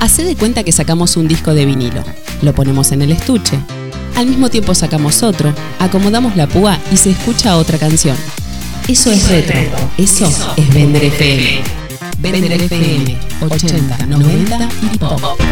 Hacé de cuenta que sacamos un disco de vinilo, lo ponemos en el estuche. Al mismo tiempo sacamos otro, acomodamos la púa y se escucha otra canción. Eso es retro, eso es Vender FM. Vender FM 80, 90 y pop.